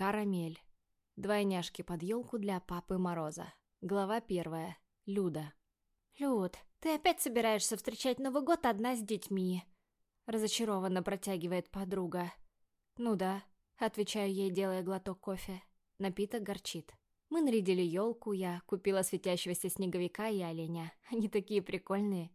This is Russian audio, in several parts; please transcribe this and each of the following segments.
Карамель. Двойняшки под елку для Папы Мороза. Глава первая. Люда. «Люд, ты опять собираешься встречать Новый год одна с детьми?» Разочарованно протягивает подруга. «Ну да», — отвечаю ей, делая глоток кофе. Напиток горчит. Мы нарядили елку, я купила светящегося снеговика и оленя. Они такие прикольные.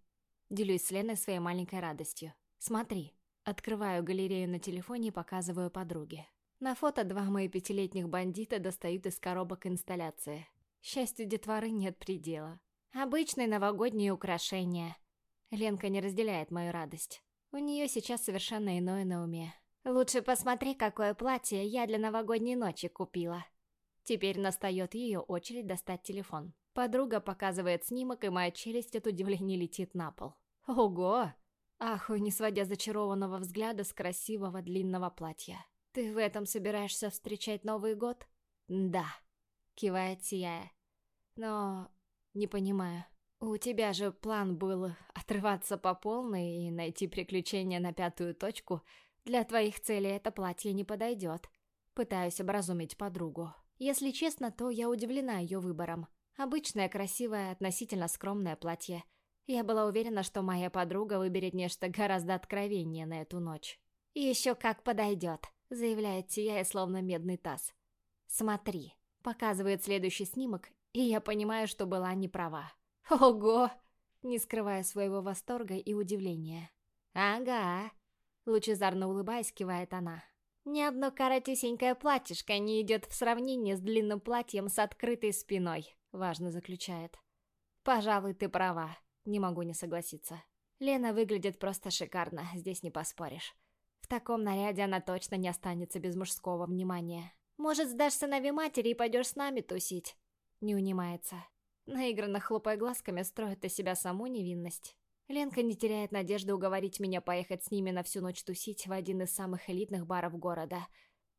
Делюсь с Леной своей маленькой радостью. Смотри. Открываю галерею на телефоне и показываю подруге. На фото два мои пятилетних бандита достают из коробок инсталляции. Счастью детворы нет предела. Обычные новогодние украшения. Ленка не разделяет мою радость. У нее сейчас совершенно иное на уме. Лучше посмотри, какое платье я для новогодней ночи купила. Теперь настает ее очередь достать телефон. Подруга показывает снимок, и моя челюсть от удивления летит на пол. Ого! Ахую, не сводя зачарованного взгляда с красивого длинного платья. «Ты в этом собираешься встречать Новый год?» «Да», — кивает сияя. «Но... не понимаю. У тебя же план был отрываться по полной и найти приключения на пятую точку. Для твоих целей это платье не подойдет». Пытаюсь образумить подругу. Если честно, то я удивлена ее выбором. Обычное, красивое, относительно скромное платье. Я была уверена, что моя подруга выберет нечто гораздо откровеннее на эту ночь. «Еще как подойдет», — заявляет сияя, словно медный таз. «Смотри», — показывает следующий снимок, и я понимаю, что была не права. «Ого!» — не скрывая своего восторга и удивления. «Ага», — лучезарно улыбаясь, кивает она. Ни одно коротюсенькое платьишко не идет в сравнении с длинным платьем с открытой спиной, важно заключает. Пожалуй, ты права, не могу не согласиться. Лена выглядит просто шикарно, здесь не поспоришь. В таком наряде она точно не останется без мужского внимания. Может, сдашь сыновей матери и пойдешь с нами тусить? Не унимается. Наигранно хлопая глазками, строит из себя саму невинность. Ленка не теряет надежды уговорить меня поехать с ними на всю ночь тусить в один из самых элитных баров города.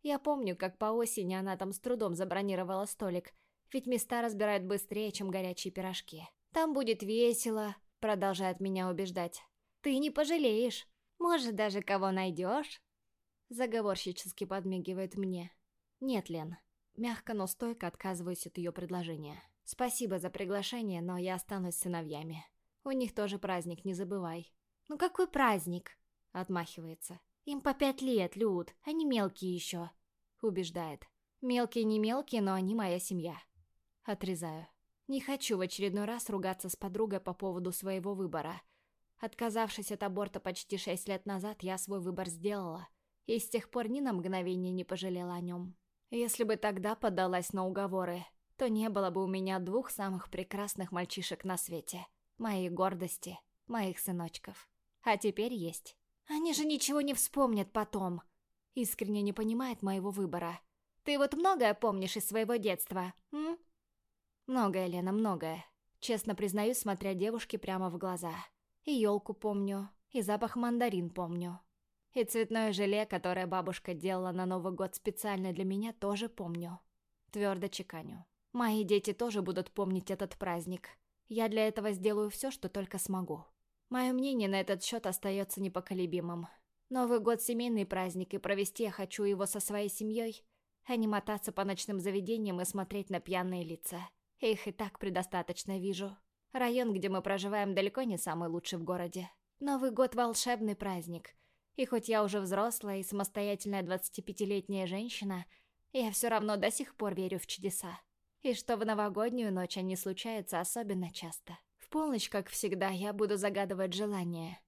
Я помню, как по осени она там с трудом забронировала столик, ведь места разбирают быстрее, чем горячие пирожки. «Там будет весело», — продолжает меня убеждать. «Ты не пожалеешь. Может, даже кого найдешь?» Заговорщически подмигивает мне. «Нет, Лен». Мягко, но стойко отказываюсь от ее предложения. «Спасибо за приглашение, но я останусь с сыновьями». У них тоже праздник, не забывай. Ну какой праздник? Отмахивается. Им по пять лет, Люд, они мелкие еще. Убеждает. Мелкие не мелкие, но они моя семья. Отрезаю. Не хочу в очередной раз ругаться с подругой по поводу своего выбора. Отказавшись от аборта почти шесть лет назад, я свой выбор сделала. И с тех пор ни на мгновение не пожалела о нем. Если бы тогда поддалась на уговоры, то не было бы у меня двух самых прекрасных мальчишек на свете моей гордости, моих сыночков. А теперь есть. Они же ничего не вспомнят потом. Искренне не понимает моего выбора. Ты вот многое помнишь из своего детства, м? Многое, Лена, многое. Честно признаюсь, смотря девушке прямо в глаза. И елку помню, и запах мандарин помню. И цветное желе, которое бабушка делала на Новый год специально для меня, тоже помню. Твердо чеканю. Мои дети тоже будут помнить этот праздник. Я для этого сделаю все, что только смогу. Мое мнение на этот счет остается непоколебимым. Новый год – семейный праздник, и провести я хочу его со своей семьей, а не мотаться по ночным заведениям и смотреть на пьяные лица. Их и так предостаточно вижу. Район, где мы проживаем, далеко не самый лучший в городе. Новый год – волшебный праздник. И хоть я уже взрослая и самостоятельная 25-летняя женщина, я все равно до сих пор верю в чудеса. И что в новогоднюю ночь они случаются особенно часто. В полночь, как всегда, я буду загадывать желание.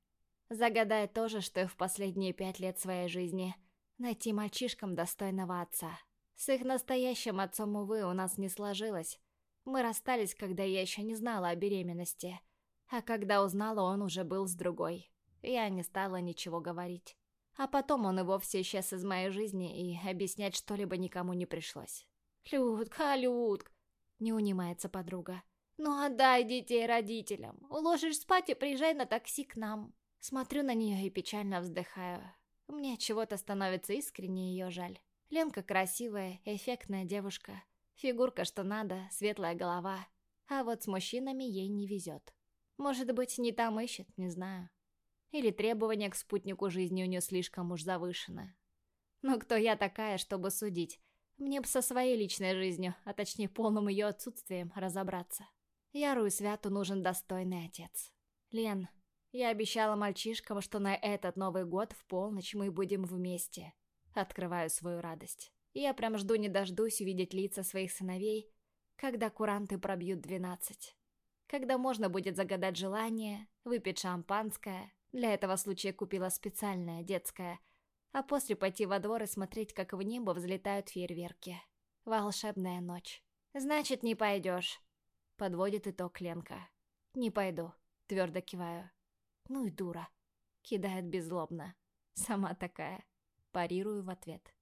Загадая то же, что и в последние пять лет своей жизни. Найти мальчишкам достойного отца. С их настоящим отцом, увы, у нас не сложилось. Мы расстались, когда я еще не знала о беременности. А когда узнала, он уже был с другой. Я не стала ничего говорить. А потом он и вовсе исчез из моей жизни, и объяснять что-либо никому не пришлось. «Людка, Людк!» — не унимается подруга. «Ну отдай детей родителям. Уложишь спать и приезжай на такси к нам». Смотрю на нее и печально вздыхаю. Мне чего-то становится искренне ее жаль. Ленка красивая, эффектная девушка. Фигурка что надо, светлая голова. А вот с мужчинами ей не везет. Может быть, не там ищет, не знаю. Или требования к спутнику жизни у нее слишком уж завышены. Но кто я такая, чтобы судить? Мне бы со своей личной жизнью, а точнее полным ее отсутствием, разобраться. Яру и Святу нужен достойный отец. Лен, я обещала мальчишкам, что на этот Новый год в полночь мы будем вместе. Открываю свою радость. Я прям жду не дождусь увидеть лица своих сыновей, когда куранты пробьют двенадцать. Когда можно будет загадать желание, выпить шампанское. Для этого случая купила специальное, детское. А после пойти во двор и смотреть, как в небо взлетают фейерверки. Волшебная ночь. «Значит, не пойдешь», — подводит итог Ленка. «Не пойду», — твердо киваю. «Ну и дура», — кидает беззлобно. «Сама такая». Парирую в ответ.